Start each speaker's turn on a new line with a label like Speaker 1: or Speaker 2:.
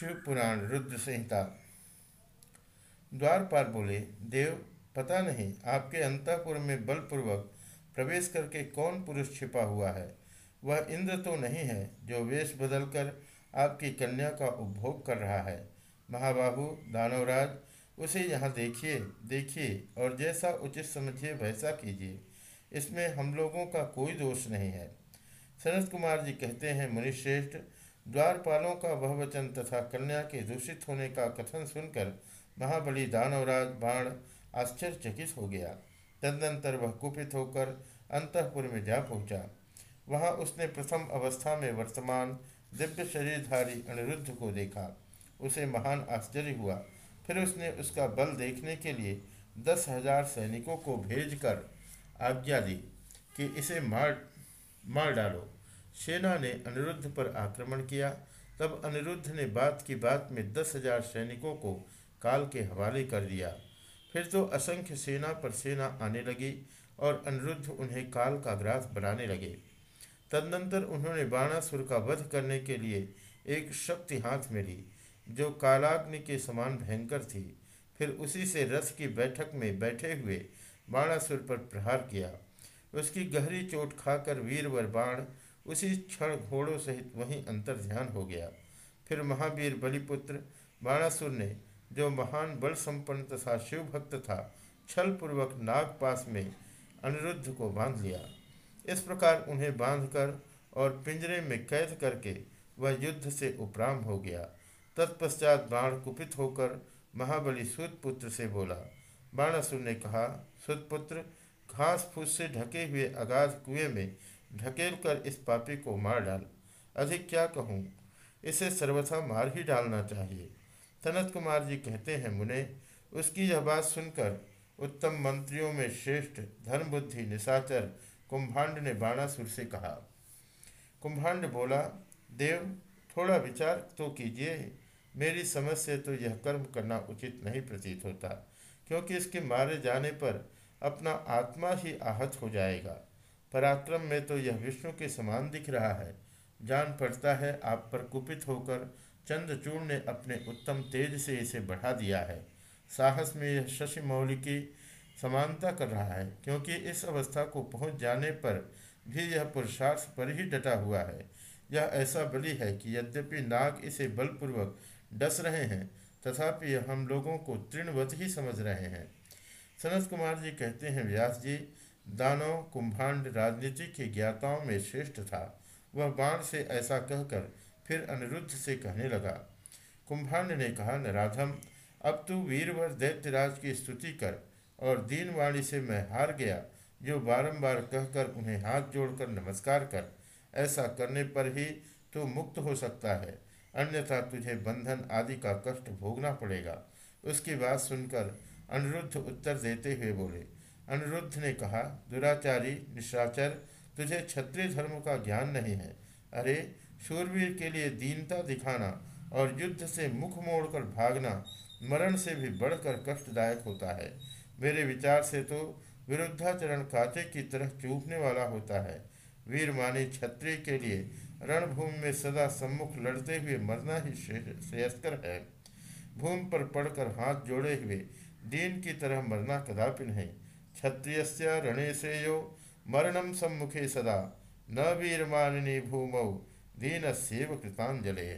Speaker 1: शिव पुराण रुद्र संहिता। द्वारपाल बोले, देव, पता नहीं आपके अंतपुर में बलपूर्वक प्रवेश करके कौन पुरुष छिपा हुआ है? वह इंद्र तो नहीं है जो वेश बदलकर आपकी कन्या का उपभोग कर रहा है। महाबाहु, दानवराज, उसे यहाँ देखिए देखिए और जैसा उचित समझिए वैसा कीजिए। इसमें हम लोगों का कोई दोष नहीं है। सनत कुमार जी कहते हैं, मुनिश्रेष्ठ द्वारपालों का वह वचन तथा कन्या के दूषित होने का कथन सुनकर महाबली दानवराज बाण आश्चर्यचकित हो गया। तदनंतर वह कुपित होकर अंतपुर में जा पहुँचा। वहाँ उसने प्रथम अवस्था में वर्तमान दिव्य शरीरधारी अनिरुद्ध को देखा। उसे महान आश्चर्य हुआ। फिर उसने उसका बल देखने के लिए दस हज़ार सैनिकों को भेजकर आज्ञा दी कि इसे मार मार डालो। सेना ने अनिरुद्ध पर आक्रमण किया। तब अनिरुद्ध ने बात की बात में दस हज़ार सैनिकों को काल के हवाले कर दिया। फिर तो असंख्य सेना पर सेना आने लगी और अनिरुद्ध उन्हें काल का ग्रास बनाने लगे। तदनंतर उन्होंने बाणासुर का वध करने के लिए एक शक्ति हाथ में ली जो कालाग्नि के समान भयंकर थी। फिर उसी से रथ की बैठक में बैठे हुए बाणासुर पर प्रहार किया। उसकी गहरी चोट खाकर वीरवर बाण उसी क्षण घोड़ों सहित वहीं अंतर ध्यान हो गया। फिर महावीर बलिपुत्र बाणासुर ने, जो महान बल संपन्न तथा शिव भक्त था छल पूर्वक नागपास में अनिरुद्ध को बाँध लिया। इस प्रकार उन्हें बांधकर और पिंजरे में कैद करके वह युद्ध से उपराम हो गया। तत्पश्चात बाण कुपित होकर महाबली सुतपुत्र से बोला, बाणासुर ने कहा, सुतपुत्र, घास फूस से ढके हुए अगाध कुएँ में ढकेल कर इस पापी को मार डाल। अधिक क्या कहूँ? इसे सर्वथा मार ही डालना चाहिए। सनत कुमार जी कहते हैं, मुने, उसकी यह बात सुनकर उत्तम मंत्रियों में श्रेष्ठ, धर्मबुद्धि निशाचर कुंभांड ने बाणासुर से कहा, कुंभांड बोला, देव, थोड़ा विचार तो कीजिए। मेरी समझ से तो यह कर्म करना उचित नहीं प्रतीत होता, क्योंकि इसके मारे जाने पर अपना आत्मा ही आहत हो जाएगा। पराक्रम में तो यह विष्णु के समान दिख रहा है। जान पड़ता है, आप पर कुपित होकर चंद्रचूर्ण ने अपने उत्तम तेज से इसे बढ़ा दिया है। साहस में यह शशि मौली की समानता कर रहा है, क्योंकि इस अवस्था को पहुँच जाने पर भी यह पुरुषार्थ पर ही डटा हुआ है। यह ऐसा बलि है कि यद्यपि नाग इसे बलपूर्वक डस रहे हैं, तथापि हम लोगों को तृणवत ही समझ रहे हैं। सनत कुमार जी कहते हैं, व्यास जी दानव कुंभांड राजनीति के ज्ञाताओं में श्रेष्ठ था। वह बाण से ऐसा कहकर फिर अनिरुद्ध से कहने लगा, कुंभांड ने कहा, नराधम, अब तू वीरवर दैत्यराज की स्तुति कर और दीनवाणी से मैं हार गया, जो बारंबार कहकर उन्हें हाथ जोड़कर नमस्कार कर। ऐसा करने पर ही तू मुक्त हो सकता है। अन्यथा तुझे बंधन आदि का कष्ट भोगना पड़ेगा। उसकी बात सुनकर अनिरुद्ध उत्तर देते हुए बोले अनिरुद्ध ने कहा, दुराचारी, निशाचर, तुझे क्षत्रिय धर्म का ज्ञान नहीं है। अरे, शूरवीर के लिए दीनता दिखाना और युद्ध से मुख मोड़कर भागना मरण से भी बढ़कर कष्टदायक होता है। मेरे विचार से तो विरुद्धाचरण कांचे की तरह चूपने वाला होता है। वीर माने क्षत्रिय के लिए रणभूमि में सदा सम्मुख लड़ते हुए मरना ही श्रेयस्कर है। भूमि पर पड़कर हाथ जोड़े हुए दीन की तरह मरना कदापि नहीं। क्षत्रिय रणे श्रेयो मरणम सम्मुखे सदा। न वीरमानिनी भूमौ दीन कृतांजलि